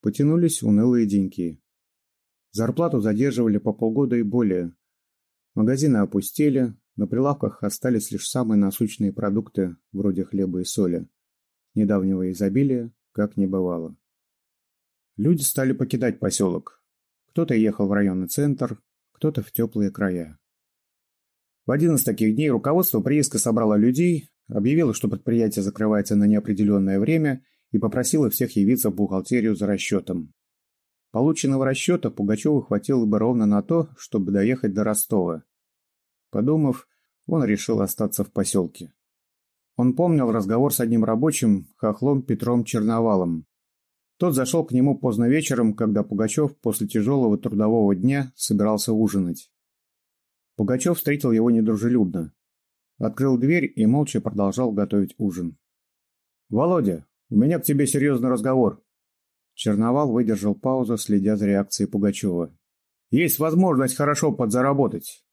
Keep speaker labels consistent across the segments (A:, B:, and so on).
A: потянулись унылые деньки. Зарплату задерживали по полгода и более. Магазины опустели, на прилавках остались лишь самые насущные продукты, вроде хлеба и соли. Недавнего изобилия как не бывало. Люди стали покидать поселок. Кто-то ехал в районный центр, кто-то в теплые края. В один из таких дней руководство прииска собрало людей, объявило, что предприятие закрывается на неопределенное время и попросило всех явиться в бухгалтерию за расчетом. Полученного расчета Пугачеву хватило бы ровно на то, чтобы доехать до Ростова. Подумав, он решил остаться в поселке. Он помнил разговор с одним рабочим, хохлом Петром Черновалом. Тот зашел к нему поздно вечером, когда Пугачев после тяжелого трудового дня собирался ужинать. Пугачев встретил его недружелюбно. Открыл дверь и молча продолжал готовить ужин. «Володя, у меня к тебе серьезный разговор». Черновал выдержал паузу, следя за реакцией Пугачева. «Есть возможность хорошо подзаработать.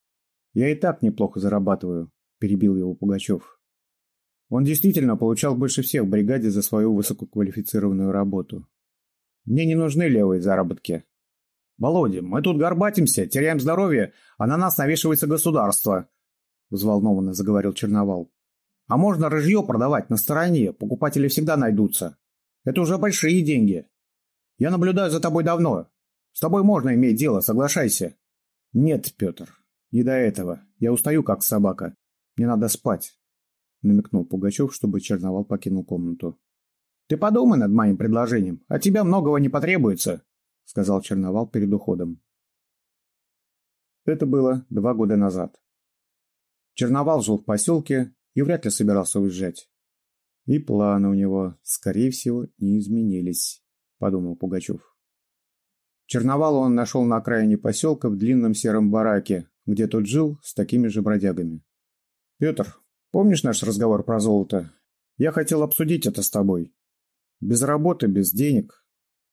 A: Я и так неплохо зарабатываю», – перебил его Пугачев. Он действительно получал больше всех в бригаде за свою высококвалифицированную работу. «Мне не нужны левые заработки», «Володя, мы тут горбатимся, теряем здоровье, а на нас навешивается государство», — взволнованно заговорил Черновал. «А можно рыжье продавать на стороне, покупатели всегда найдутся. Это уже большие деньги. Я наблюдаю за тобой давно. С тобой можно иметь дело, соглашайся». «Нет, Петр, не до этого. Я устаю, как собака. Мне надо спать», — намекнул Пугачев, чтобы Черновал покинул комнату. «Ты подумай над моим предложением. От тебя многого не потребуется», — сказал Черновал перед уходом. Это было два года назад. Черновал жил в поселке и вряд ли собирался уезжать. И планы у него, скорее всего, не изменились, подумал Пугачев. Черновала он нашел на окраине поселка в длинном сером бараке, где тот жил с такими же бродягами. «Петр, помнишь наш разговор про золото? Я хотел обсудить это с тобой. Без работы, без денег.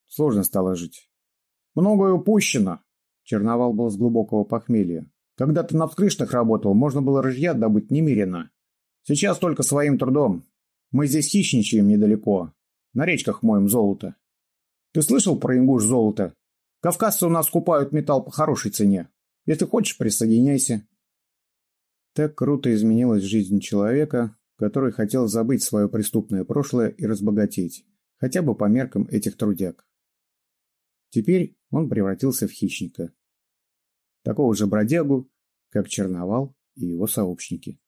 A: Сложно стало жить. Многое упущено. Черновал был с глубокого похмелья. Когда ты на вскрышных работал, можно было рыжья добыть немерено. Сейчас только своим трудом. Мы здесь хищничаем недалеко. На речках моем золото. Ты слышал про ингуш золота? Кавказцы у нас купают металл по хорошей цене. Если хочешь, присоединяйся. Так круто изменилась жизнь человека, который хотел забыть свое преступное прошлое и разбогатеть, хотя бы по меркам этих трудяг. Теперь он превратился в хищника. Такого же бродягу, как Черновал и его сообщники.